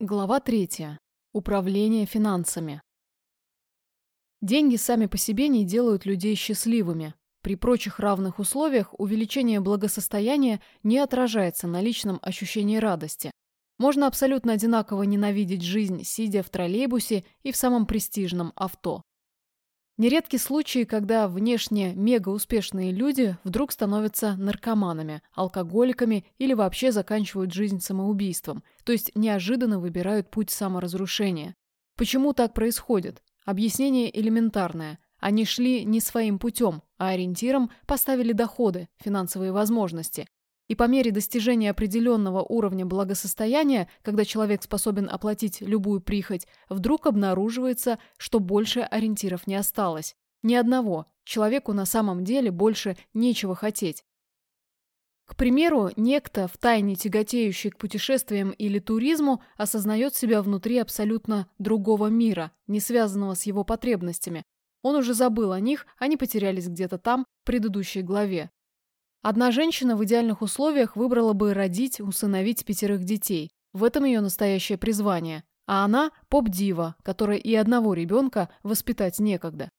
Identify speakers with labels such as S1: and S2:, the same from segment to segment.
S1: Глава 3. Управление финансами. Деньги сами по себе не делают людей счастливыми. При прочих равных условиях увеличение благосостояния не отражается на личном ощущении радости. Можно абсолютно одинаково ненавидеть жизнь, сидя в троллейбусе и в самом престижном авто. Нередки случаи, когда внешне мегауспешные люди вдруг становятся наркоманами, алкоголиками или вообще заканчивают жизнь самоубийством, то есть неожиданно выбирают путь саморазрушения. Почему так происходит? Объяснение элементарное. Они шли не своим путем, а ориентиром поставили доходы, финансовые возможности. И по мере достижения определенного уровня благосостояния, когда человек способен оплатить любую прихоть, вдруг обнаруживается, что больше ориентиров не осталось. Ни одного. Человеку на самом деле больше нечего хотеть. К примеру, некто, втайне тяготеющий к путешествиям или туризму, осознает себя внутри абсолютно другого мира, не связанного с его потребностями. Он уже забыл о них, они потерялись где-то там, в предыдущей главе. Одна женщина в идеальных условиях выбрала бы родить, усыновить пятерых детей. В этом ее настоящее призвание. А она – поп-дива, которая и одного ребенка воспитать некогда.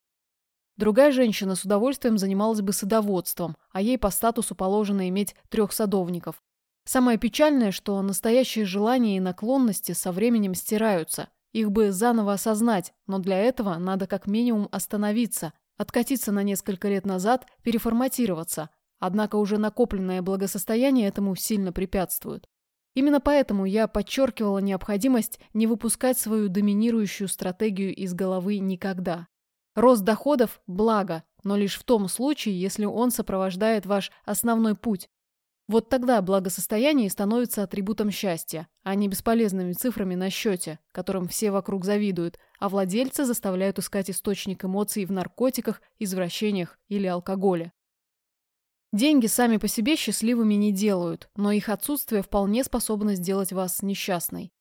S1: Другая женщина с удовольствием занималась бы садоводством, а ей по статусу положено иметь трех садовников. Самое печальное, что настоящие желания и наклонности со временем стираются. Их бы заново осознать, но для этого надо как минимум остановиться, откатиться на несколько лет назад, переформатироваться – Однако уже накопленное благосостояние этому сильно препятствует. Именно поэтому я подчеркивала необходимость не выпускать свою доминирующую стратегию из головы никогда. Рост доходов – благо, но лишь в том случае, если он сопровождает ваш основной путь. Вот тогда благосостояние становится атрибутом счастья, а не бесполезными цифрами на счете, которым все вокруг завидуют, а владельцы заставляют искать источник эмоций в наркотиках, извращениях или алкоголе. Деньги сами по себе счастливыми не делают, но их отсутствие вполне способно сделать вас несчастной.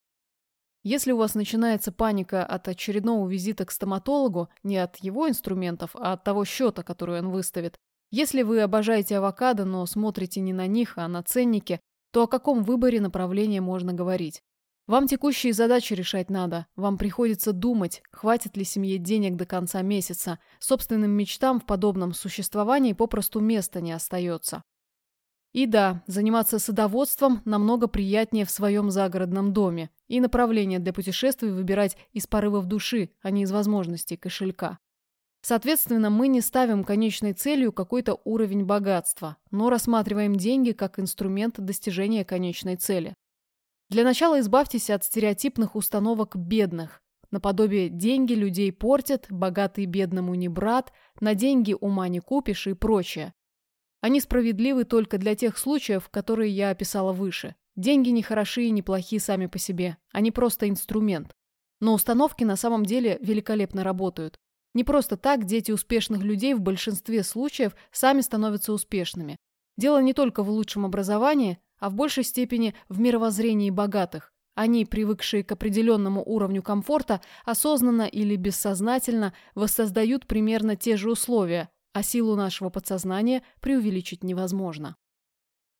S1: Если у вас начинается паника от очередного визита к стоматологу, не от его инструментов, а от того счета, который он выставит, если вы обожаете авокадо, но смотрите не на них, а на ценники, то о каком выборе направления можно говорить? Вам текущие задачи решать надо. Вам приходится думать, хватит ли семье денег до конца месяца. Собственным мечтам в подобном существовании попросту места не остается. И да, заниматься садоводством намного приятнее в своем загородном доме. И направление для путешествий выбирать из порывов души, а не из возможностей кошелька. Соответственно, мы не ставим конечной целью какой-то уровень богатства, но рассматриваем деньги как инструмент достижения конечной цели. Для начала избавьтесь от стереотипных установок бедных. Наподобие «деньги людей портят», «богатый бедному не брат», «на деньги ума не купишь» и прочее. Они справедливы только для тех случаев, которые я описала выше. Деньги не хороши и не плохи сами по себе. Они просто инструмент. Но установки на самом деле великолепно работают. Не просто так дети успешных людей в большинстве случаев сами становятся успешными. Дело не только в лучшем образовании, а в большей степени в мировоззрении богатых. Они, привыкшие к определенному уровню комфорта, осознанно или бессознательно воссоздают примерно те же условия, а силу нашего подсознания преувеличить невозможно.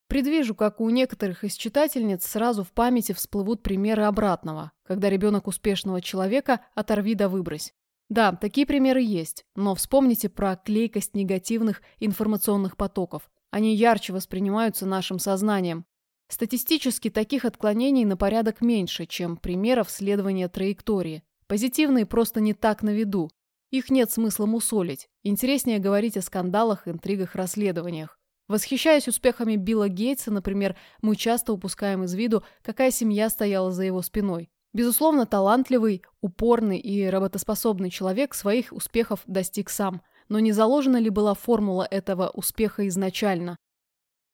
S1: Предвижу, как у некоторых из читательниц сразу в памяти всплывут примеры обратного, когда ребенок успешного человека оторви да выбрось. Да, такие примеры есть, но вспомните про клейкость негативных информационных потоков. Они ярче воспринимаются нашим сознанием. Статистически таких отклонений на порядок меньше, чем примеров следования траектории. Позитивные просто не так на виду. Их нет смысла мусолить. Интереснее говорить о скандалах, интригах, расследованиях. Восхищаясь успехами Билла Гейтса, например, мы часто упускаем из виду, какая семья стояла за его спиной. Безусловно, талантливый, упорный и работоспособный человек своих успехов достиг сам – но не заложена ли была формула этого успеха изначально?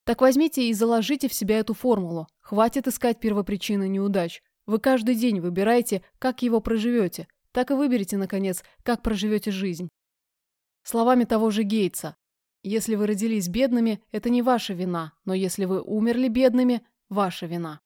S1: Так возьмите и заложите в себя эту формулу. Хватит искать первопричины неудач. Вы каждый день выбираете, как его проживете. Так и выберите, наконец, как проживете жизнь. Словами того же Гейтса. Если вы родились бедными, это не ваша вина, но если вы умерли бедными, ваша вина.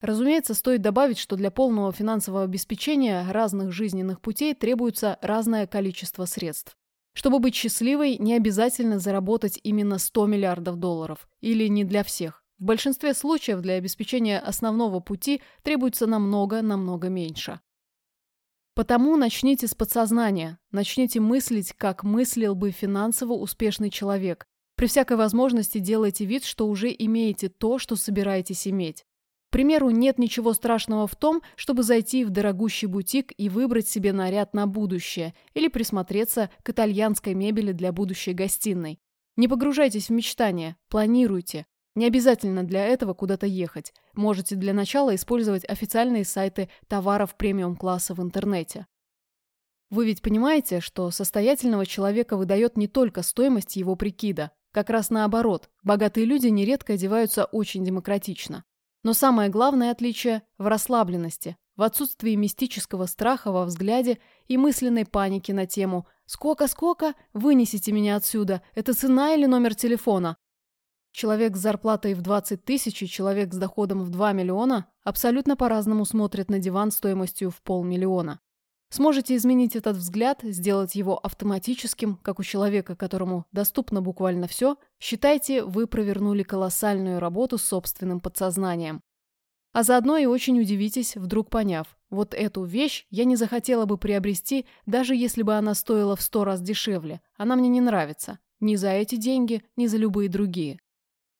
S1: Разумеется, стоит добавить, что для полного финансового обеспечения разных жизненных путей требуется разное количество средств. Чтобы быть счастливой, не обязательно заработать именно 100 миллиардов долларов. Или не для всех. В большинстве случаев для обеспечения основного пути требуется намного-намного меньше. Потому начните с подсознания, начните мыслить, как мыслил бы финансово успешный человек. При всякой возможности делайте вид, что уже имеете то, что собираетесь иметь. К примеру, нет ничего страшного в том, чтобы зайти в дорогущий бутик и выбрать себе наряд на будущее или присмотреться к итальянской мебели для будущей гостиной. Не погружайтесь в мечтания, планируйте. Не обязательно для этого куда-то ехать. Можете для начала использовать официальные сайты товаров премиум-класса в интернете. Вы ведь понимаете, что состоятельного человека выдает не только стоимость его прикида. Как раз наоборот, богатые люди нередко одеваются очень демократично. Но самое главное отличие в расслабленности, в отсутствии мистического страха во взгляде и мысленной паники на тему «Сколько-сколько? Вынесите меня отсюда! Это цена или номер телефона?» Человек с зарплатой в 20 тысяч и человек с доходом в 2 миллиона абсолютно по-разному смотрят на диван стоимостью в полмиллиона. Сможете изменить этот взгляд, сделать его автоматическим, как у человека, которому доступно буквально все, считайте, вы провернули колоссальную работу с собственным подсознанием. А заодно и очень удивитесь, вдруг поняв, вот эту вещь я не захотела бы приобрести, даже если бы она стоила в сто раз дешевле. Она мне не нравится. Ни за эти деньги, ни за любые другие.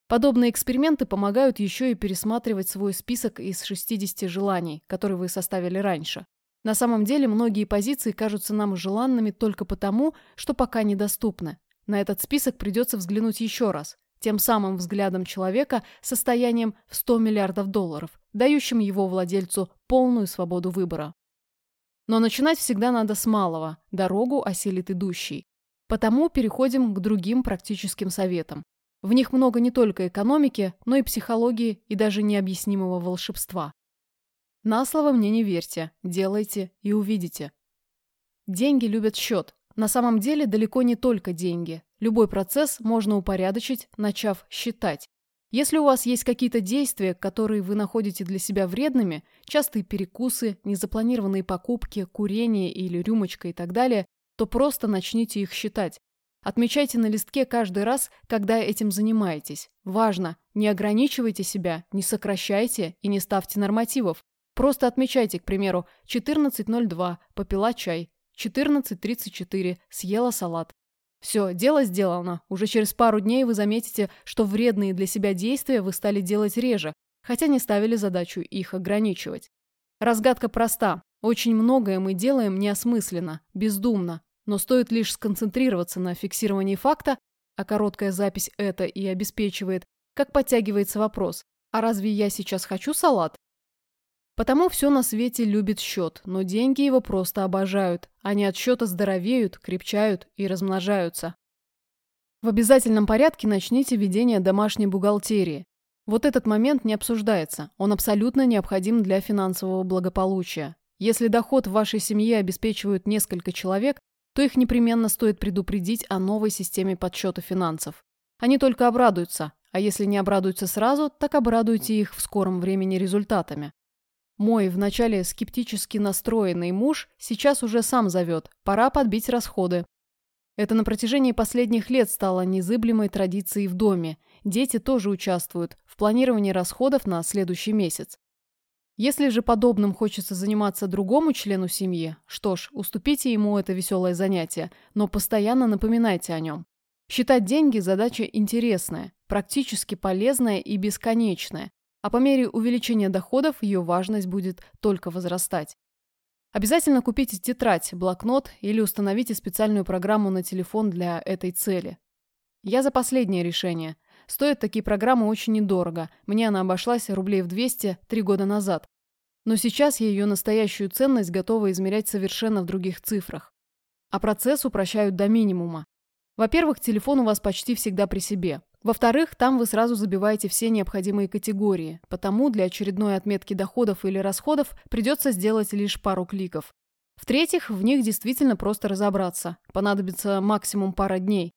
S1: Подобные эксперименты помогают еще и пересматривать свой список из 60 желаний, которые вы составили раньше. На самом деле многие позиции кажутся нам желанными только потому, что пока недоступны. На этот список придется взглянуть еще раз, тем самым взглядом человека состоянием в 100 миллиардов долларов, дающим его владельцу полную свободу выбора. Но начинать всегда надо с малого, дорогу осилит идущий. Потому переходим к другим практическим советам. В них много не только экономики, но и психологии и даже необъяснимого волшебства. На слово мне не верьте, делайте и увидите. Деньги любят счет. На самом деле далеко не только деньги. Любой процесс можно упорядочить, начав считать. Если у вас есть какие-то действия, которые вы находите для себя вредными, частые перекусы, незапланированные покупки, курение или рюмочка и так далее, то просто начните их считать. Отмечайте на листке каждый раз, когда этим занимаетесь. Важно, не ограничивайте себя, не сокращайте и не ставьте нормативов. Просто отмечайте, к примеру, 14.02, попила чай, 14.34, съела салат. Все, дело сделано. Уже через пару дней вы заметите, что вредные для себя действия вы стали делать реже, хотя не ставили задачу их ограничивать. Разгадка проста. Очень многое мы делаем неосмысленно, бездумно, но стоит лишь сконцентрироваться на фиксировании факта, а короткая запись это и обеспечивает, как подтягивается вопрос «А разве я сейчас хочу салат?» Потому все на свете любит счет, но деньги его просто обожают. Они от счета здоровеют, крепчают и размножаются. В обязательном порядке начните ведение домашней бухгалтерии. Вот этот момент не обсуждается, он абсолютно необходим для финансового благополучия. Если доход в вашей семье обеспечивают несколько человек, то их непременно стоит предупредить о новой системе подсчета финансов. Они только обрадуются, а если не обрадуются сразу, так обрадуйте их в скором времени результатами. Мой вначале скептически настроенный муж сейчас уже сам зовет, пора подбить расходы. Это на протяжении последних лет стало незыблемой традицией в доме. Дети тоже участвуют в планировании расходов на следующий месяц. Если же подобным хочется заниматься другому члену семьи, что ж, уступите ему это веселое занятие, но постоянно напоминайте о нем. Считать деньги – задача интересная, практически полезная и бесконечная, а по мере увеличения доходов ее важность будет только возрастать. Обязательно купите тетрадь, блокнот или установите специальную программу на телефон для этой цели. Я за последнее решение – Стоят такие программы очень недорого. Мне она обошлась рублей в 200 три года назад. Но сейчас я ее настоящую ценность готова измерять совершенно в других цифрах. А процесс упрощают до минимума. Во-первых, телефон у вас почти всегда при себе. Во-вторых, там вы сразу забиваете все необходимые категории, потому для очередной отметки доходов или расходов придется сделать лишь пару кликов. В-третьих, в них действительно просто разобраться. Понадобится максимум пара дней.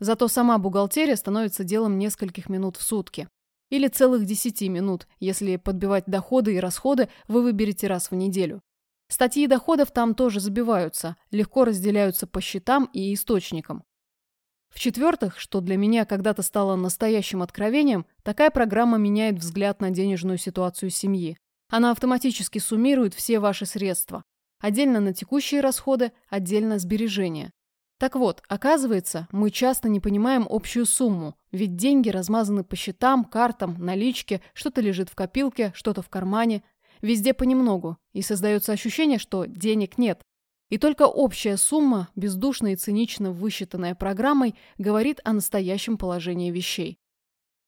S1: Зато сама бухгалтерия становится делом нескольких минут в сутки. Или целых 10 минут, если подбивать доходы и расходы вы выберете раз в неделю. Статьи доходов там тоже забиваются, легко разделяются по счетам и источникам. В-четвертых, что для меня когда-то стало настоящим откровением, такая программа меняет взгляд на денежную ситуацию семьи. Она автоматически суммирует все ваши средства. Отдельно на текущие расходы, отдельно сбережения. Так вот, оказывается, мы часто не понимаем общую сумму, ведь деньги размазаны по счетам, картам, наличке, что-то лежит в копилке, что-то в кармане. Везде понемногу, и создается ощущение, что денег нет. И только общая сумма, бездушно и цинично высчитанная программой, говорит о настоящем положении вещей.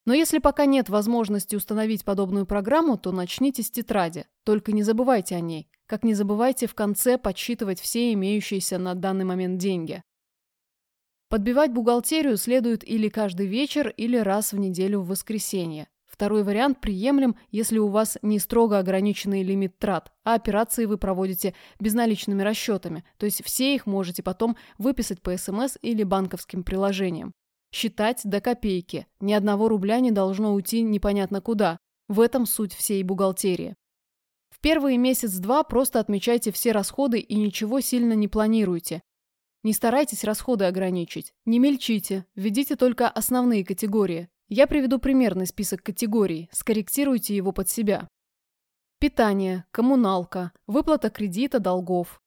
S1: Но если пока нет возможности установить подобную программу, то начните с тетради, только не забывайте о ней, как не забывайте в конце подсчитывать все имеющиеся на данный момент деньги. Подбивать бухгалтерию следует или каждый вечер, или раз в неделю в воскресенье. Второй вариант приемлем, если у вас не строго ограниченный лимит трат, а операции вы проводите безналичными расчетами, то есть все их можете потом выписать по СМС или банковским приложениям. Считать до копейки. Ни одного рубля не должно уйти непонятно куда. В этом суть всей бухгалтерии. В первые месяц-два просто отмечайте все расходы и ничего сильно не планируйте. Не старайтесь расходы ограничить. Не мельчите, введите только основные категории. Я приведу примерный список категорий, скорректируйте его под себя. Питание, коммуналка, выплата кредита, долгов.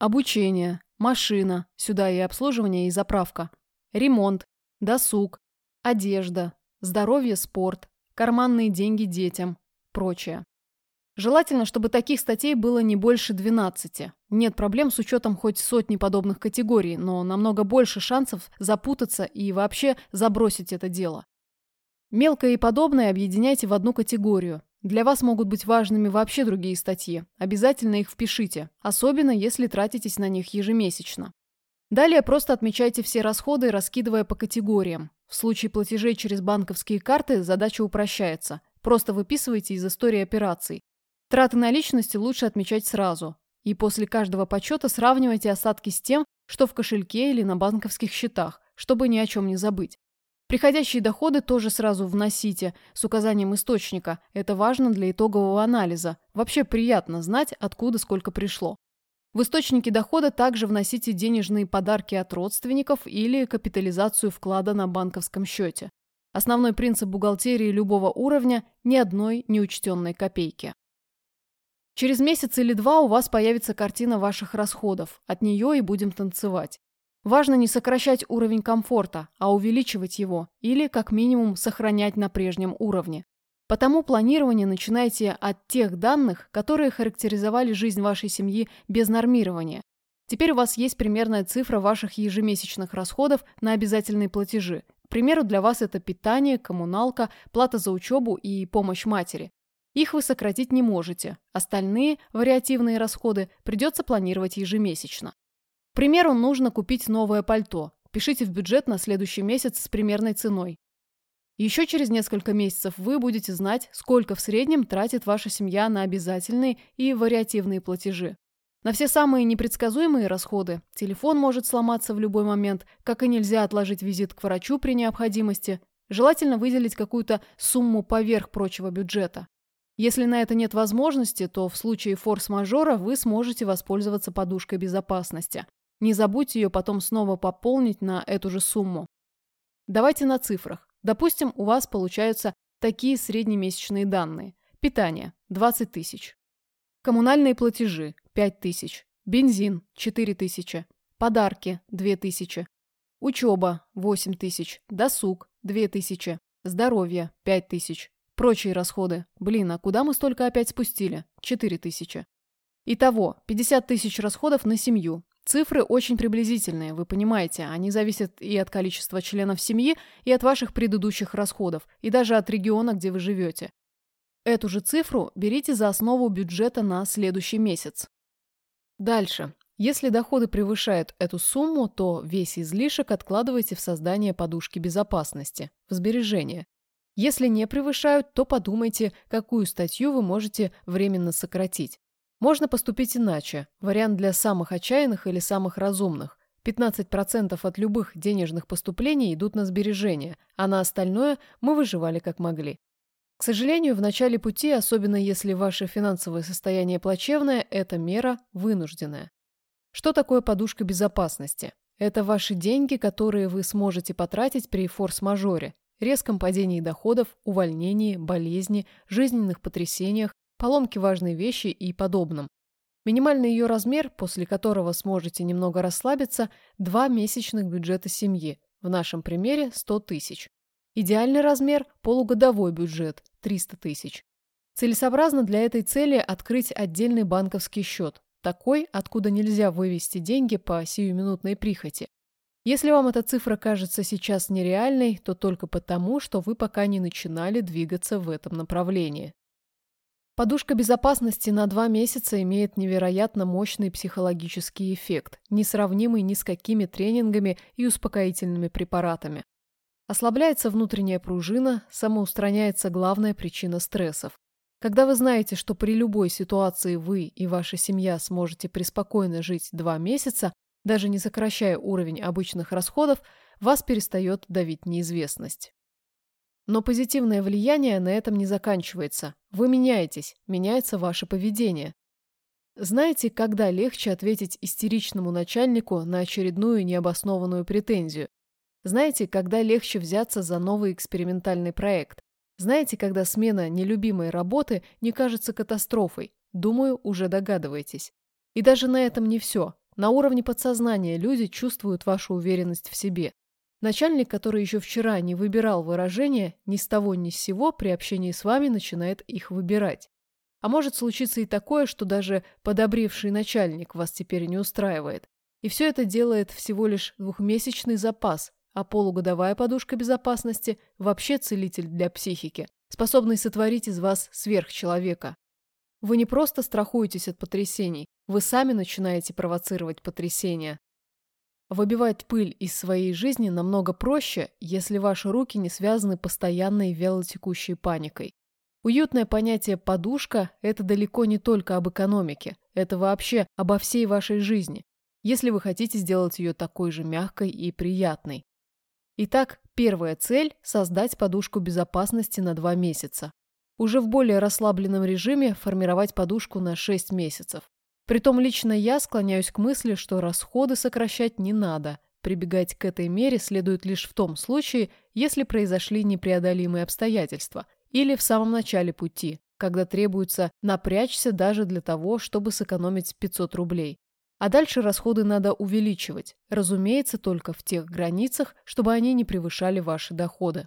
S1: Обучение, машина, сюда и обслуживание и заправка. Ремонт, досуг, одежда, здоровье, спорт, карманные деньги детям, прочее. Желательно, чтобы таких статей было не больше 12. Нет проблем с учетом хоть сотни подобных категорий, но намного больше шансов запутаться и вообще забросить это дело. Мелкое и подобное объединяйте в одну категорию. Для вас могут быть важными вообще другие статьи. Обязательно их впишите, особенно если тратитесь на них ежемесячно. Далее просто отмечайте все расходы, раскидывая по категориям. В случае платежей через банковские карты задача упрощается. Просто выписывайте из истории операций. Траты наличности лучше отмечать сразу. И после каждого подсчета сравнивайте остатки с тем, что в кошельке или на банковских счетах, чтобы ни о чем не забыть. Приходящие доходы тоже сразу вносите с указанием источника. Это важно для итогового анализа. Вообще приятно знать, откуда сколько пришло. В источники дохода также вносите денежные подарки от родственников или капитализацию вклада на банковском счете. Основной принцип бухгалтерии любого уровня – ни одной неучтенной копейки. Через месяц или два у вас появится картина ваших расходов. От нее и будем танцевать. Важно не сокращать уровень комфорта, а увеличивать его, или, как минимум, сохранять на прежнем уровне. Потому планирование начинайте от тех данных, которые характеризовали жизнь вашей семьи без нормирования. Теперь у вас есть примерная цифра ваших ежемесячных расходов на обязательные платежи. К примеру, для вас это питание, коммуналка, плата за учебу и помощь матери. Их вы сократить не можете. Остальные, вариативные расходы, придется планировать ежемесячно. Примеру, нужно купить новое пальто. Пишите в бюджет на следующий месяц с примерной ценой. Еще через несколько месяцев вы будете знать, сколько в среднем тратит ваша семья на обязательные и вариативные платежи. На все самые непредсказуемые расходы телефон может сломаться в любой момент, как и нельзя отложить визит к врачу при необходимости. Желательно выделить какую-то сумму поверх прочего бюджета. Если на это нет возможности, то в случае форс-мажора вы сможете воспользоваться подушкой безопасности. Не забудьте ее потом снова пополнить на эту же сумму. Давайте на цифрах. Допустим, у вас получаются такие среднемесячные данные. Питание – 20 тысяч. Коммунальные платежи – 5 тысяч. Бензин – 4 тысячи. Подарки – 2 тысячи. Учеба – 8 тысяч. Досуг – 2 тысячи. Здоровье – 5 тысяч. Прочие расходы. Блин, а куда мы столько опять спустили? 4 тысячи. Итого, 50 тысяч расходов на семью. Цифры очень приблизительные, вы понимаете. Они зависят и от количества членов семьи, и от ваших предыдущих расходов, и даже от региона, где вы живете. Эту же цифру берите за основу бюджета на следующий месяц. Дальше. Если доходы превышают эту сумму, то весь излишек откладывайте в создание подушки безопасности, в сбережения. Если не превышают, то подумайте, какую статью вы можете временно сократить. Можно поступить иначе. Вариант для самых отчаянных или самых разумных. 15% от любых денежных поступлений идут на сбережения, а на остальное мы выживали как могли. К сожалению, в начале пути, особенно если ваше финансовое состояние плачевное, эта мера вынужденная. Что такое подушка безопасности? Это ваши деньги, которые вы сможете потратить при форс-мажоре, резком падении доходов, увольнении, болезни, жизненных потрясениях, поломке важной вещи и подобном. Минимальный ее размер, после которого сможете немного расслабиться, два месячных бюджета семьи, в нашем примере 100 тысяч. Идеальный размер – полугодовой бюджет – 300 тысяч. Целесообразно для этой цели открыть отдельный банковский счет, такой, откуда нельзя вывести деньги по сиюминутной прихоти. Если вам эта цифра кажется сейчас нереальной, то только потому, что вы пока не начинали двигаться в этом направлении. Подушка безопасности на два месяца имеет невероятно мощный психологический эффект, несравнимый ни с какими тренингами и успокоительными препаратами. Ослабляется внутренняя пружина, самоустраняется главная причина стрессов. Когда вы знаете, что при любой ситуации вы и ваша семья сможете преспокойно жить два месяца, даже не сокращая уровень обычных расходов, вас перестает давить неизвестность. Но позитивное влияние на этом не заканчивается. Вы меняетесь, меняется ваше поведение. Знаете, когда легче ответить истеричному начальнику на очередную необоснованную претензию? Знаете, когда легче взяться за новый экспериментальный проект? Знаете, когда смена нелюбимой работы не кажется катастрофой? Думаю, уже догадываетесь. И даже на этом не все. На уровне подсознания люди чувствуют вашу уверенность в себе. Начальник, который еще вчера не выбирал выражения, ни с того ни с сего при общении с вами начинает их выбирать. А может случиться и такое, что даже подобревший начальник вас теперь не устраивает. И все это делает всего лишь двухмесячный запас, а полугодовая подушка безопасности – вообще целитель для психики, способный сотворить из вас сверхчеловека. Вы не просто страхуетесь от потрясений, вы сами начинаете провоцировать потрясения. Выбивать пыль из своей жизни намного проще, если ваши руки не связаны постоянной вялотекущей паникой. Уютное понятие «подушка» – это далеко не только об экономике, это вообще обо всей вашей жизни, если вы хотите сделать ее такой же мягкой и приятной. Итак, первая цель – создать подушку безопасности на 2 месяца. Уже в более расслабленном режиме формировать подушку на 6 месяцев. Притом лично я склоняюсь к мысли, что расходы сокращать не надо. Прибегать к этой мере следует лишь в том случае, если произошли непреодолимые обстоятельства или в самом начале пути, когда требуется напрячься даже для того, чтобы сэкономить 500 рублей. А дальше расходы надо увеличивать, разумеется, только в тех границах, чтобы они не превышали ваши доходы.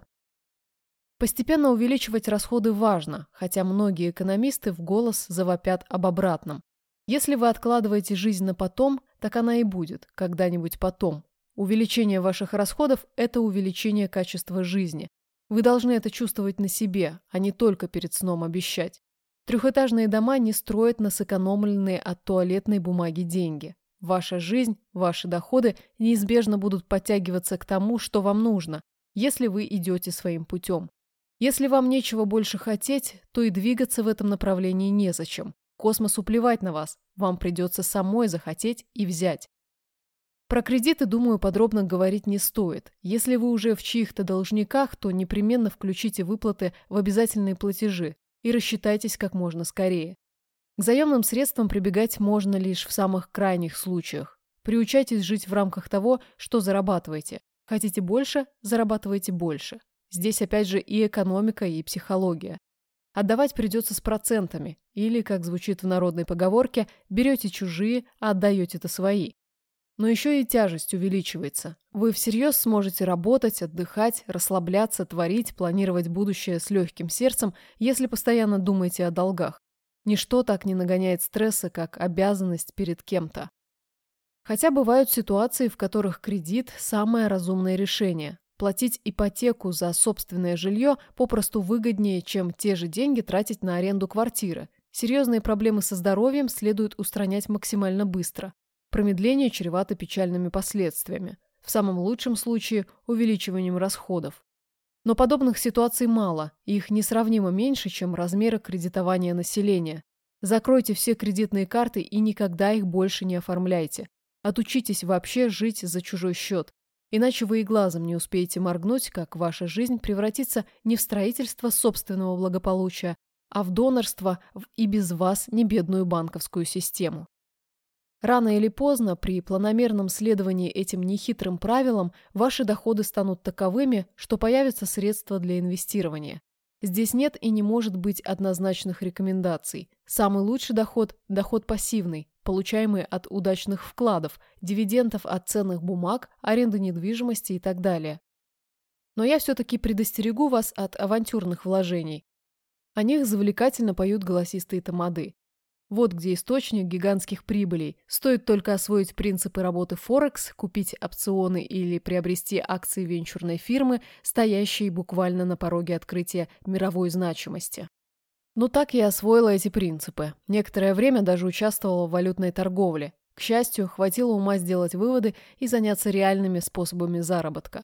S1: Постепенно увеличивать расходы важно, хотя многие экономисты в голос завопят об обратном. Если вы откладываете жизнь на потом, так она и будет, когда-нибудь потом. Увеличение ваших расходов – это увеличение качества жизни. Вы должны это чувствовать на себе, а не только перед сном обещать. Трехэтажные дома не строят на сэкономленные от туалетной бумаги деньги. Ваша жизнь, ваши доходы неизбежно будут подтягиваться к тому, что вам нужно, если вы идете своим путем. Если вам нечего больше хотеть, то и двигаться в этом направлении незачем. Космосу плевать на вас, вам придется самой захотеть и взять. Про кредиты, думаю, подробно говорить не стоит. Если вы уже в чьих-то должниках, то непременно включите выплаты в обязательные платежи и рассчитайтесь как можно скорее. К заемным средствам прибегать можно лишь в самых крайних случаях. Приучайтесь жить в рамках того, что зарабатываете. Хотите больше – зарабатывайте больше. Здесь опять же и экономика, и психология. Отдавать придется с процентами, или, как звучит в народной поговорке, берете чужие, а отдаете-то свои. Но еще и тяжесть увеличивается. Вы всерьез сможете работать, отдыхать, расслабляться, творить, планировать будущее с легким сердцем, если постоянно думаете о долгах. Ничто так не нагоняет стресса, как обязанность перед кем-то. Хотя бывают ситуации, в которых кредит – самое разумное решение, Платить ипотеку за собственное жилье попросту выгоднее, чем те же деньги тратить на аренду квартиры. Серьезные проблемы со здоровьем следует устранять максимально быстро. Промедление чревато печальными последствиями. В самом лучшем случае – увеличиванием расходов. Но подобных ситуаций мало, и их несравнимо меньше, чем размеры кредитования населения. Закройте все кредитные карты и никогда их больше не оформляйте. Отучитесь вообще жить за чужой счет. Иначе вы и глазом не успеете моргнуть, как ваша жизнь превратится не в строительство собственного благополучия, а в донорство в и без вас небедную банковскую систему. Рано или поздно, при планомерном следовании этим нехитрым правилам, ваши доходы станут таковыми, что появятся средства для инвестирования. Здесь нет и не может быть однозначных рекомендаций. Самый лучший доход – доход пассивный, получаемый от удачных вкладов, дивидендов от ценных бумаг, аренды недвижимости и так далее. Но я все-таки предостерегу вас от авантюрных вложений. О них завлекательно поют голосистые тамады. Вот где источник гигантских прибылей. Стоит только освоить принципы работы Форекс, купить опционы или приобрести акции венчурной фирмы, стоящей буквально на пороге открытия мировой значимости. Ну так я освоила эти принципы. Некоторое время даже участвовала в валютной торговле. К счастью, хватило ума сделать выводы и заняться реальными способами заработка.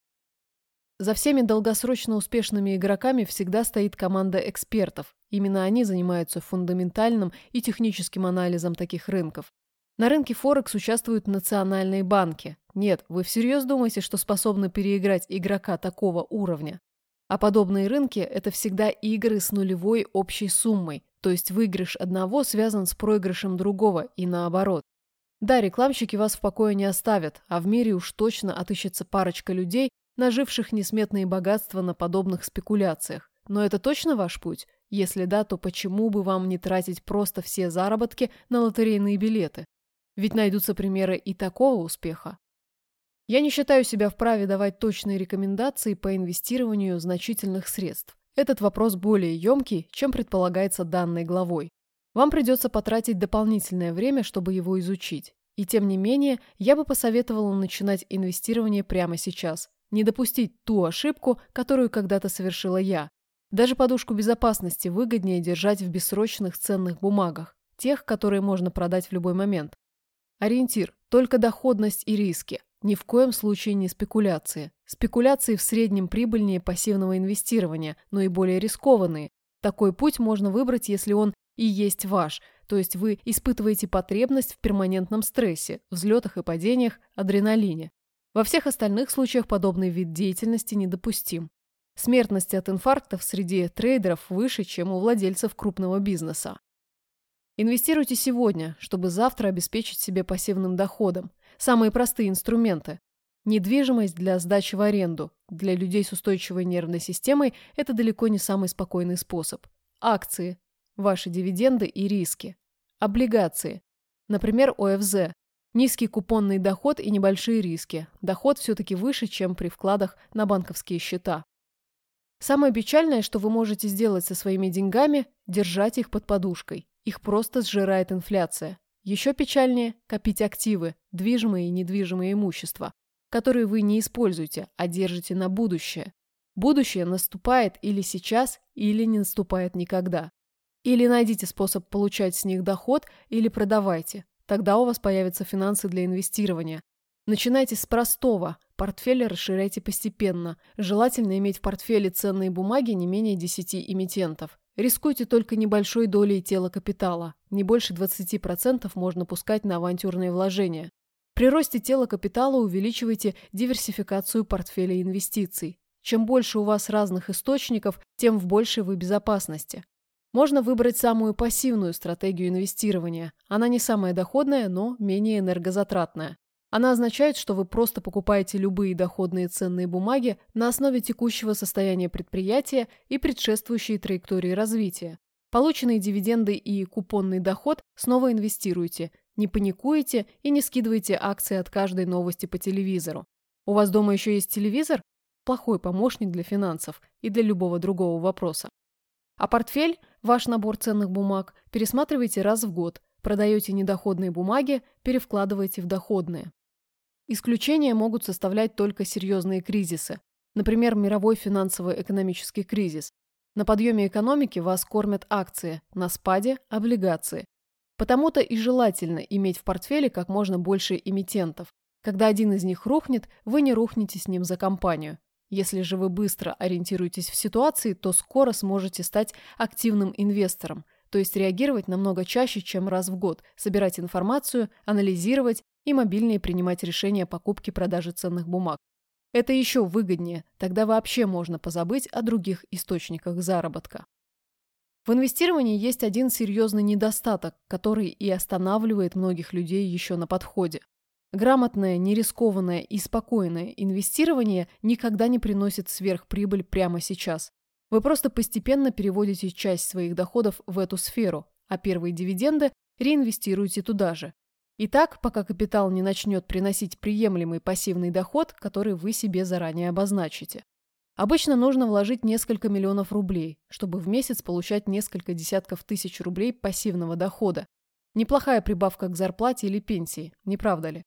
S1: За всеми долгосрочно успешными игроками всегда стоит команда экспертов. Именно они занимаются фундаментальным и техническим анализом таких рынков. На рынке Форекс участвуют национальные банки. Нет, вы всерьез думаете, что способны переиграть игрока такого уровня? А подобные рынки – это всегда игры с нулевой общей суммой, то есть выигрыш одного связан с проигрышем другого и наоборот. Да, рекламщики вас в покое не оставят, а в мире уж точно отыщется парочка людей, наживших несметные богатства на подобных спекуляциях. Но это точно ваш путь? Если да, то почему бы вам не тратить просто все заработки на лотерейные билеты? Ведь найдутся примеры и такого успеха. Я не считаю себя вправе давать точные рекомендации по инвестированию значительных средств. Этот вопрос более емкий, чем предполагается данной главой. Вам придется потратить дополнительное время, чтобы его изучить. И тем не менее, я бы посоветовала начинать инвестирование прямо сейчас, не допустить ту ошибку, которую когда-то совершила я. Даже подушку безопасности выгоднее держать в бессрочных ценных бумагах, тех, которые можно продать в любой момент. Ориентир – только доходность и риски. Ни в коем случае не спекуляции. Спекуляции в среднем прибыльнее пассивного инвестирования, но и более рискованные. Такой путь можно выбрать, если он и есть ваш, то есть вы испытываете потребность в перманентном стрессе, взлетах и падениях, адреналине. Во всех остальных случаях подобный вид деятельности недопустим. Смертность от инфарктов среди трейдеров выше, чем у владельцев крупного бизнеса. Инвестируйте сегодня, чтобы завтра обеспечить себе пассивным доходом. Самые простые инструменты. Недвижимость для сдачи в аренду. Для людей с устойчивой нервной системой это далеко не самый спокойный способ. Акции. Ваши дивиденды и риски. Облигации. Например, ОФЗ. Низкий купонный доход и небольшие риски. Доход все-таки выше, чем при вкладах на банковские счета. Самое печальное, что вы можете сделать со своими деньгами – держать их под подушкой. Их просто сжирает инфляция. Еще печальнее – копить активы, движимые и недвижимые имущества, которые вы не используете, а держите на будущее. Будущее наступает или сейчас, или не наступает никогда. Или найдите способ получать с них доход, или продавайте. Тогда у вас появятся финансы для инвестирования. Начинайте с простого. Портфель расширяйте постепенно. Желательно иметь в портфеле ценные бумаги не менее 10 эмитентов. Рискуйте только небольшой долей тела капитала. Не больше 20% можно пускать на авантюрные вложения. При росте тела капитала увеличивайте диверсификацию портфеля инвестиций. Чем больше у вас разных источников, тем в большей вы безопасности. Можно выбрать самую пассивную стратегию инвестирования. Она не самая доходная, но менее энергозатратная. Она означает, что вы просто покупаете любые доходные ценные бумаги на основе текущего состояния предприятия и предшествующей траектории развития. Полученные дивиденды и купонный доход снова инвестируете, не паникуете и не скидываете акции от каждой новости по телевизору. У вас дома еще есть телевизор? Плохой помощник для финансов и для любого другого вопроса. А портфель, ваш набор ценных бумаг, пересматривайте раз в год, продаете недоходные бумаги, перевкладываете в доходные. Исключения могут составлять только серьезные кризисы, например, мировой финансово-экономический кризис. На подъеме экономики вас кормят акции, на спаде – облигации. Потому-то и желательно иметь в портфеле как можно больше эмитентов. Когда один из них рухнет, вы не рухнете с ним за компанию. Если же вы быстро ориентируетесь в ситуации, то скоро сможете стать активным инвестором, то есть реагировать намного чаще, чем раз в год, собирать информацию, анализировать и мобильнее принимать решения о покупке продаже ценных бумаг. Это еще выгоднее, тогда вообще можно позабыть о других источниках заработка. В инвестировании есть один серьезный недостаток, который и останавливает многих людей еще на подходе. Грамотное, нерискованное и спокойное инвестирование никогда не приносит сверхприбыль прямо сейчас. Вы просто постепенно переводите часть своих доходов в эту сферу, а первые дивиденды реинвестируете туда же. И так, пока капитал не начнет приносить приемлемый пассивный доход, который вы себе заранее обозначите. Обычно нужно вложить несколько миллионов рублей, чтобы в месяц получать несколько десятков тысяч рублей пассивного дохода. Неплохая прибавка к зарплате или пенсии, не правда ли?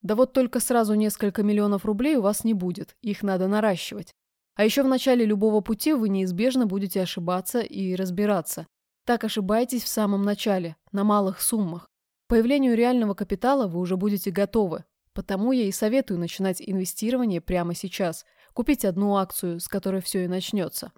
S1: Да вот только сразу несколько миллионов рублей у вас не будет, их надо наращивать. А еще в начале любого пути вы неизбежно будете ошибаться и разбираться. Так ошибайтесь в самом начале, на малых суммах. Появлению реального капитала вы уже будете готовы. Потому я и советую начинать инвестирование прямо сейчас – Купить одну акцию, с которой все и начнется.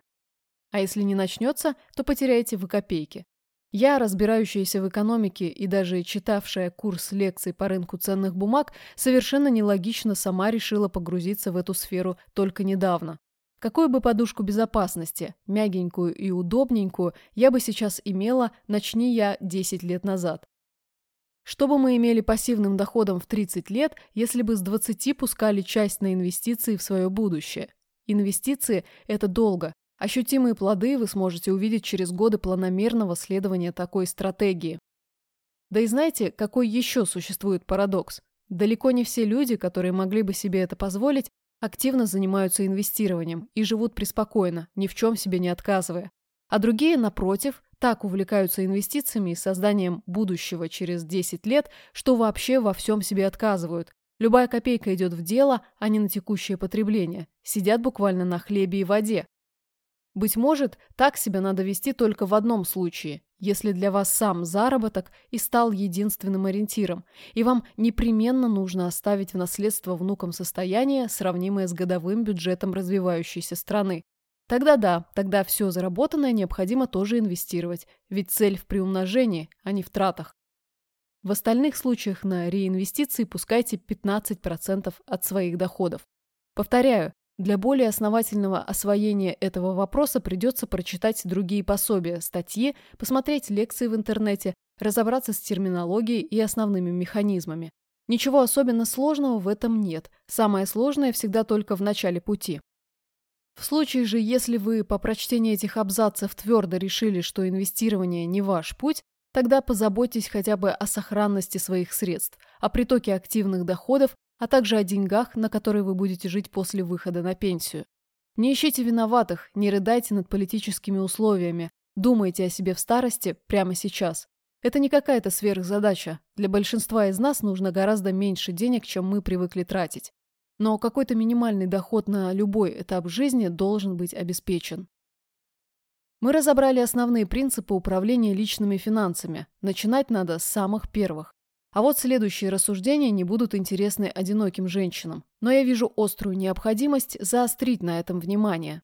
S1: А если не начнется, то потеряете вы копейки. Я, разбирающаяся в экономике и даже читавшая курс лекций по рынку ценных бумаг, совершенно нелогично сама решила погрузиться в эту сферу только недавно. Какую бы подушку безопасности, мягенькую и удобненькую, я бы сейчас имела, начни я 10 лет назад. Что бы мы имели пассивным доходом в 30 лет, если бы с 20 пускали часть на инвестиции в свое будущее? Инвестиции – это долго. Ощутимые плоды вы сможете увидеть через годы планомерного следования такой стратегии. Да и знаете, какой еще существует парадокс? Далеко не все люди, которые могли бы себе это позволить, активно занимаются инвестированием и живут преспокойно, ни в чем себе не отказывая. А другие, напротив, так увлекаются инвестициями и созданием будущего через 10 лет, что вообще во всем себе отказывают. Любая копейка идет в дело, а не на текущее потребление. Сидят буквально на хлебе и воде. Быть может, так себя надо вести только в одном случае, если для вас сам заработок и стал единственным ориентиром, и вам непременно нужно оставить в наследство внукам состояние, сравнимое с годовым бюджетом развивающейся страны. Тогда да, тогда все заработанное необходимо тоже инвестировать, ведь цель в приумножении, а не в тратах. В остальных случаях на реинвестиции пускайте 15% от своих доходов. Повторяю, для более основательного освоения этого вопроса придется прочитать другие пособия, статьи, посмотреть лекции в интернете, разобраться с терминологией и основными механизмами. Ничего особенно сложного в этом нет. Самое сложное всегда только в начале пути. В случае же, если вы по прочтении этих абзацев твердо решили, что инвестирование не ваш путь, тогда позаботьтесь хотя бы о сохранности своих средств, о притоке активных доходов, а также о деньгах, на которые вы будете жить после выхода на пенсию. Не ищите виноватых, не рыдайте над политическими условиями, думайте о себе в старости прямо сейчас. Это не какая-то сверхзадача. Для большинства из нас нужно гораздо меньше денег, чем мы привыкли тратить но какой-то минимальный доход на любой этап жизни должен быть обеспечен. Мы разобрали основные принципы управления личными финансами. Начинать надо с самых первых. А вот следующие рассуждения не будут интересны одиноким женщинам, но я вижу острую необходимость заострить на этом внимание.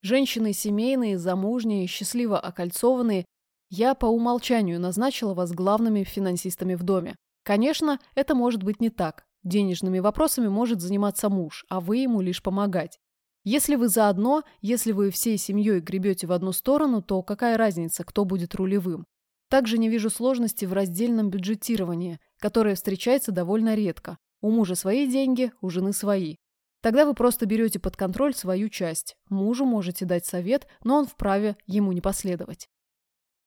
S1: Женщины семейные, замужние, счастливо окольцованные, я по умолчанию назначила вас главными финансистами в доме. Конечно, это может быть не так. Денежными вопросами может заниматься муж, а вы ему лишь помогать. Если вы заодно, если вы всей семьей гребете в одну сторону, то какая разница, кто будет рулевым? Также не вижу сложности в раздельном бюджетировании, которое встречается довольно редко. У мужа свои деньги, у жены свои. Тогда вы просто берете под контроль свою часть. Мужу можете дать совет, но он вправе ему не последовать.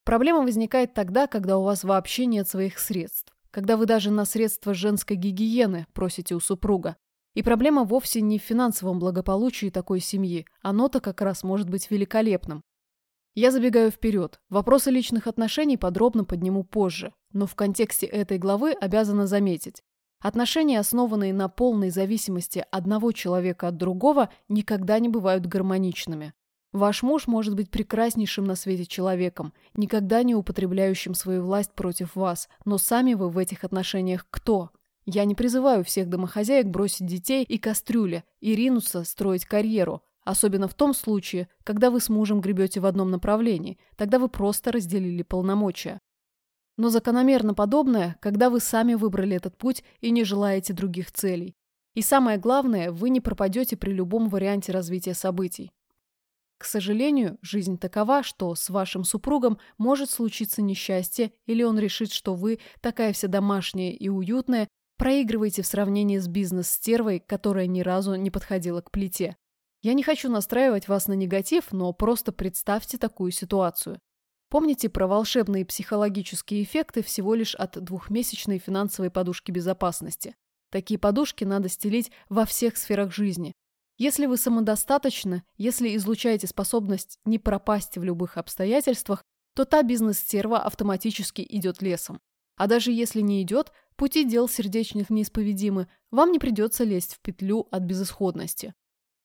S1: Проблема возникает тогда, когда у вас вообще нет своих средств когда вы даже на средства женской гигиены просите у супруга. И проблема вовсе не в финансовом благополучии такой семьи, оно-то как раз может быть великолепным. Я забегаю вперед. Вопросы личных отношений подробно подниму позже, но в контексте этой главы обязана заметить. Отношения, основанные на полной зависимости одного человека от другого, никогда не бывают гармоничными. Ваш муж может быть прекраснейшим на свете человеком, никогда не употребляющим свою власть против вас, но сами вы в этих отношениях кто? Я не призываю всех домохозяек бросить детей и кастрюли и ринуться строить карьеру, особенно в том случае, когда вы с мужем гребете в одном направлении, тогда вы просто разделили полномочия. Но закономерно подобное, когда вы сами выбрали этот путь и не желаете других целей. И самое главное, вы не пропадете при любом варианте развития событий. К сожалению, жизнь такова, что с вашим супругом может случиться несчастье, или он решит, что вы, такая вся домашняя и уютная, проигрываете в сравнении с бизнес-стервой, которая ни разу не подходила к плите. Я не хочу настраивать вас на негатив, но просто представьте такую ситуацию. Помните про волшебные психологические эффекты всего лишь от двухмесячной финансовой подушки безопасности. Такие подушки надо стелить во всех сферах жизни, если вы самодостаточны, если излучаете способность не пропасть в любых обстоятельствах, то та бизнес-стерва автоматически идет лесом. А даже если не идет, пути дел сердечных неисповедимы, вам не придется лезть в петлю от безысходности.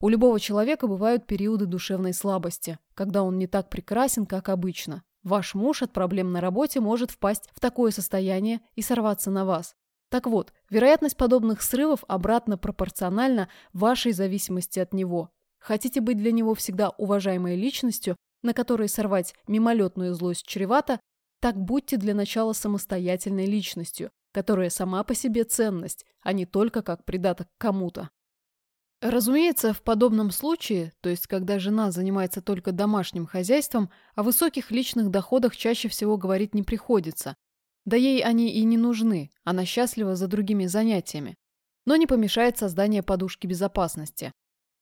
S1: У любого человека бывают периоды душевной слабости, когда он не так прекрасен, как обычно. Ваш муж от проблем на работе может впасть в такое состояние и сорваться на вас. Так вот, вероятность подобных срывов обратно пропорциональна вашей зависимости от него. Хотите быть для него всегда уважаемой личностью, на которой сорвать мимолетную злость чревато, так будьте для начала самостоятельной личностью, которая сама по себе ценность, а не только как придаток кому-то. Разумеется, в подобном случае, то есть когда жена занимается только домашним хозяйством, о высоких личных доходах чаще всего говорить не приходится, да ей они и не нужны, она счастлива за другими занятиями. Но не помешает создание подушки безопасности.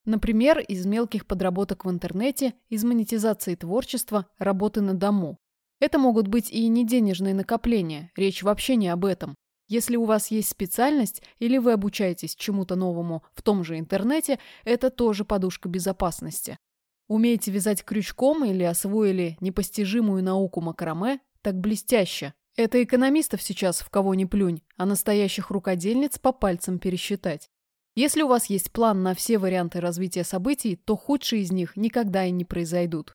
S1: Например, из мелких подработок в интернете, из монетизации творчества, работы на дому. Это могут быть и не денежные накопления, речь вообще не об этом. Если у вас есть специальность или вы обучаетесь чему-то новому в том же интернете, это тоже подушка безопасности. Умеете вязать крючком или освоили непостижимую науку макраме, так блестяще, это экономистов сейчас в кого ни плюнь, а настоящих рукодельниц по пальцам пересчитать. Если у вас есть план на все варианты развития событий, то худшие из них никогда и не произойдут.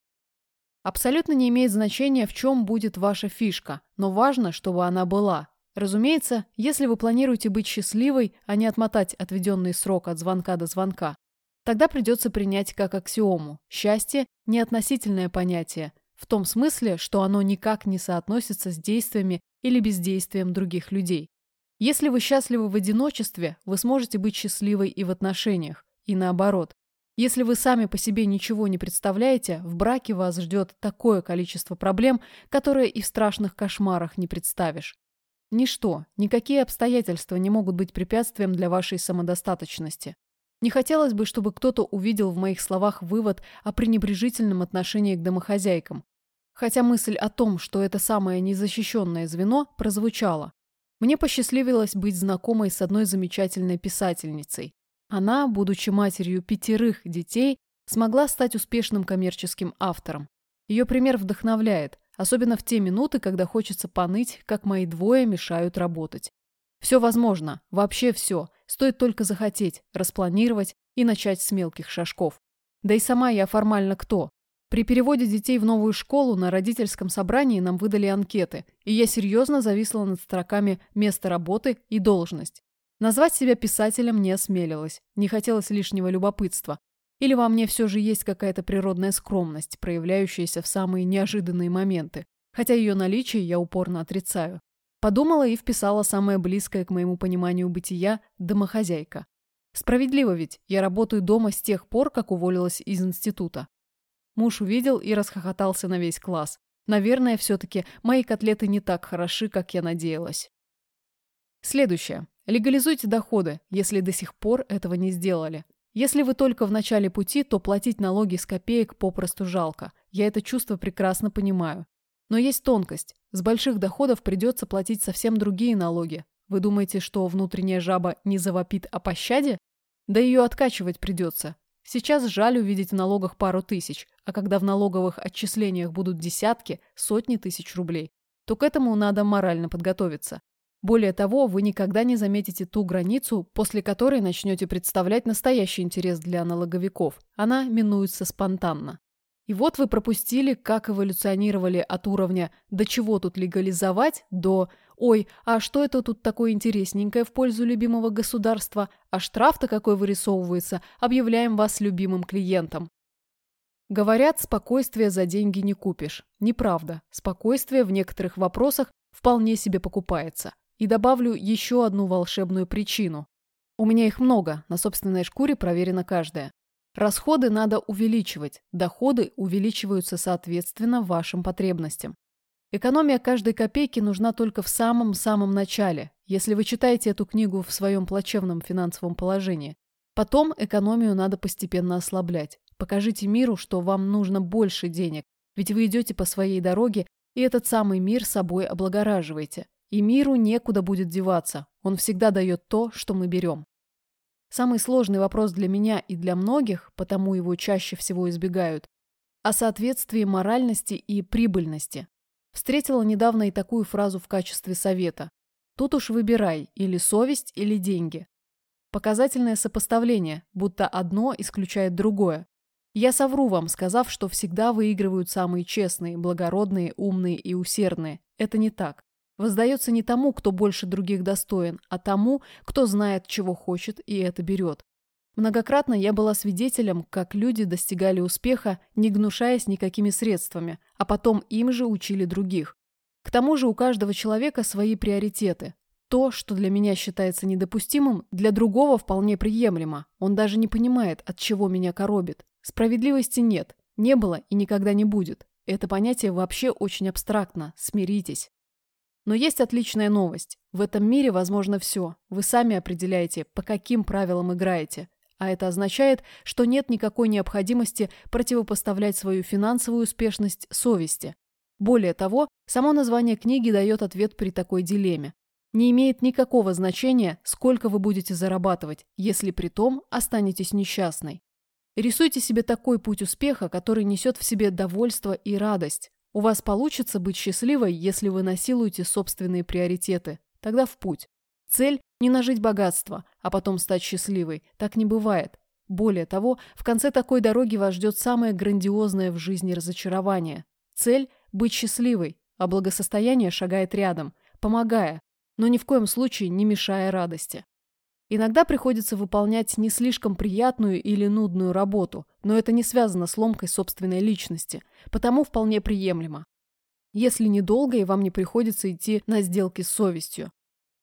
S1: Абсолютно не имеет значения, в чем будет ваша фишка, но важно, чтобы она была. Разумеется, если вы планируете быть счастливой, а не отмотать отведенный срок от звонка до звонка, тогда придется принять как аксиому – счастье – не относительное понятие, в том смысле, что оно никак не соотносится с действиями или бездействием других людей. Если вы счастливы в одиночестве, вы сможете быть счастливой и в отношениях, и наоборот. Если вы сами по себе ничего не представляете, в браке вас ждет такое количество проблем, которые и в страшных кошмарах не представишь. Ничто, никакие обстоятельства не могут быть препятствием для вашей самодостаточности. Не хотелось бы, чтобы кто-то увидел в моих словах вывод о пренебрежительном отношении к домохозяйкам. Хотя мысль о том, что это самое незащищенное звено, прозвучала. Мне посчастливилось быть знакомой с одной замечательной писательницей. Она, будучи матерью пятерых детей, смогла стать успешным коммерческим автором. Ее пример вдохновляет, особенно в те минуты, когда хочется поныть, как мои двое мешают работать. Все возможно, вообще все, стоит только захотеть, распланировать и начать с мелких шажков. Да и сама я формально кто? При переводе детей в новую школу на родительском собрании нам выдали анкеты, и я серьезно зависла над строками «место работы» и «должность». Назвать себя писателем не осмелилась, не хотелось лишнего любопытства. Или во мне все же есть какая-то природная скромность, проявляющаяся в самые неожиданные моменты, хотя ее наличие я упорно отрицаю. Подумала и вписала самое близкое к моему пониманию бытия – домохозяйка. Справедливо ведь, я работаю дома с тех пор, как уволилась из института. Муж увидел и расхохотался на весь класс. Наверное, все-таки мои котлеты не так хороши, как я надеялась. Следующее. Легализуйте доходы, если до сих пор этого не сделали. Если вы только в начале пути, то платить налоги с копеек попросту жалко. Я это чувство прекрасно понимаю. Но есть тонкость. С больших доходов придется платить совсем другие налоги. Вы думаете, что внутренняя жаба не завопит о пощаде? Да ее откачивать придется. Сейчас жаль увидеть в налогах пару тысяч, а когда в налоговых отчислениях будут десятки, сотни тысяч рублей, то к этому надо морально подготовиться. Более того, вы никогда не заметите ту границу, после которой начнете представлять настоящий интерес для налоговиков. Она минуется спонтанно. И вот вы пропустили, как эволюционировали от уровня «до чего тут легализовать» до «ой, а что это тут такое интересненькое в пользу любимого государства, а штраф-то какой вырисовывается, объявляем вас любимым клиентом». Говорят, спокойствие за деньги не купишь. Неправда. Спокойствие в некоторых вопросах вполне себе покупается. И добавлю еще одну волшебную причину. У меня их много, на собственной шкуре проверена каждая. Расходы надо увеличивать, доходы увеличиваются соответственно вашим потребностям. Экономия каждой копейки нужна только в самом-самом начале, если вы читаете эту книгу в своем плачевном финансовом положении. Потом экономию надо постепенно ослаблять. Покажите миру, что вам нужно больше денег, ведь вы идете по своей дороге, и этот самый мир собой облагораживаете. И миру некуда будет деваться, он всегда дает то, что мы берем. Самый сложный вопрос для меня и для многих, потому его чаще всего избегают, о соответствии моральности и прибыльности. Встретила недавно и такую фразу в качестве совета. Тут уж выбирай, или совесть, или деньги. Показательное сопоставление, будто одно исключает другое. Я совру вам, сказав, что всегда выигрывают самые честные, благородные, умные и усердные. Это не так. Воздается не тому, кто больше других достоин, а тому, кто знает, чего хочет и это берет. Многократно я была свидетелем, как люди достигали успеха, не гнушаясь никакими средствами, а потом им же учили других. К тому же у каждого человека свои приоритеты. То, что для меня считается недопустимым, для другого вполне приемлемо. Он даже не понимает, от чего меня коробит. Справедливости нет, не было и никогда не будет. Это понятие вообще очень абстрактно, смиритесь. Но есть отличная новость. В этом мире возможно все. Вы сами определяете, по каким правилам играете. А это означает, что нет никакой необходимости противопоставлять свою финансовую успешность совести. Более того, само название книги дает ответ при такой дилемме. Не имеет никакого значения, сколько вы будете зарабатывать, если при том останетесь несчастной. Рисуйте себе такой путь успеха, который несет в себе довольство и радость. У вас получится быть счастливой, если вы насилуете собственные приоритеты. Тогда в путь. Цель – не нажить богатство, а потом стать счастливой. Так не бывает. Более того, в конце такой дороги вас ждет самое грандиозное в жизни разочарование. Цель – быть счастливой, а благосостояние шагает рядом, помогая, но ни в коем случае не мешая радости. Иногда приходится выполнять не слишком приятную или нудную работу, но это не связано с ломкой собственной личности, потому вполне приемлемо. Если недолго и вам не приходится идти на сделки с совестью.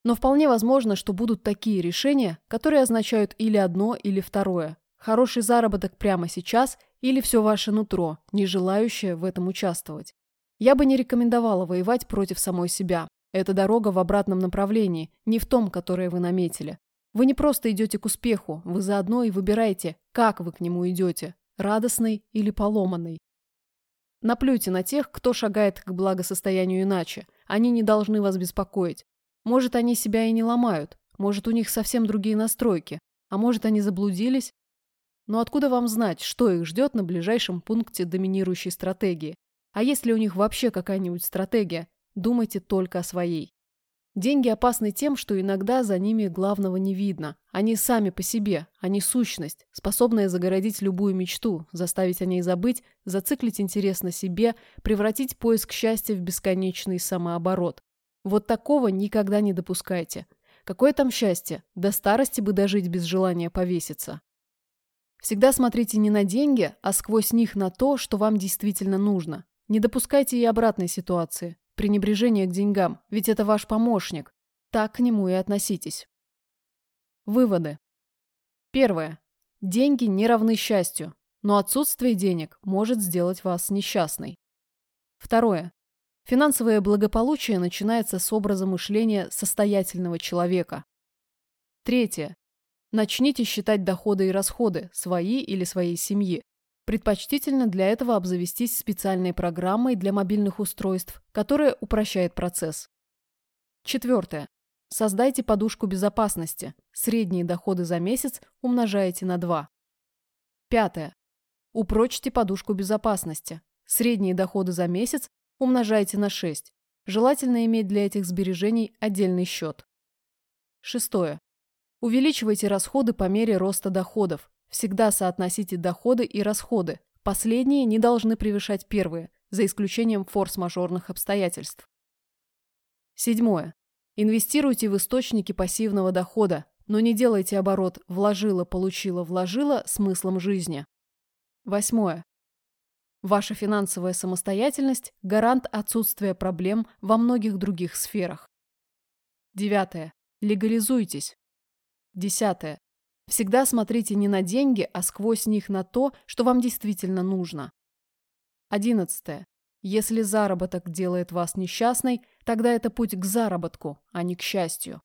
S1: Но вполне возможно, что будут такие решения, которые означают или одно, или второе. Хороший заработок прямо сейчас или все ваше нутро, не желающее в этом участвовать. Я бы не рекомендовала воевать против самой себя. Это дорога в обратном направлении, не в том, которое вы наметили. Вы не просто идете к успеху, вы заодно и выбираете, как вы к нему идете, радостный или поломанный. Наплюйте на тех, кто шагает к благосостоянию иначе. Они не должны вас беспокоить. Может, они себя и не ломают, может, у них совсем другие настройки, а может, они заблудились. Но откуда вам знать, что их ждет на ближайшем пункте доминирующей стратегии? А есть ли у них вообще какая-нибудь стратегия? Думайте только о своей. Деньги опасны тем, что иногда за ними главного не видно. Они сами по себе, они сущность, способная загородить любую мечту, заставить о ней забыть, зациклить интерес на себе, превратить поиск счастья в бесконечный самооборот. Вот такого никогда не допускайте. Какое там счастье? До старости бы дожить без желания повеситься. Всегда смотрите не на деньги, а сквозь них на то, что вам действительно нужно. Не допускайте и обратной ситуации. Пренебрежение к деньгам, ведь это ваш помощник. Так к нему и относитесь. Выводы. Первое. Деньги не равны счастью, но отсутствие денег может сделать вас несчастной. Второе. Финансовое благополучие начинается с образа мышления состоятельного человека. Третье. Начните считать доходы и расходы, свои или своей семьи. Предпочтительно для этого обзавестись специальной программой для мобильных устройств, которая упрощает процесс. Четвертое. Создайте подушку безопасности. Средние доходы за месяц умножаете на 2. Пятое. Упрочьте подушку безопасности. Средние доходы за месяц умножайте на 6. Желательно иметь для этих сбережений отдельный счет. Шестое. Увеличивайте расходы по мере роста доходов. Всегда соотносите доходы и расходы. Последние не должны превышать первые, за исключением форс-мажорных обстоятельств. Седьмое. Инвестируйте в источники пассивного дохода, но не делайте оборот «вложила, получила, вложила» смыслом жизни. Восьмое. Ваша финансовая самостоятельность – гарант отсутствия проблем во многих других сферах. Девятое. Легализуйтесь. Десятое. Всегда смотрите не на деньги, а сквозь них на то, что вам действительно нужно. 11. Если заработок делает вас несчастной, тогда это путь к заработку, а не к счастью.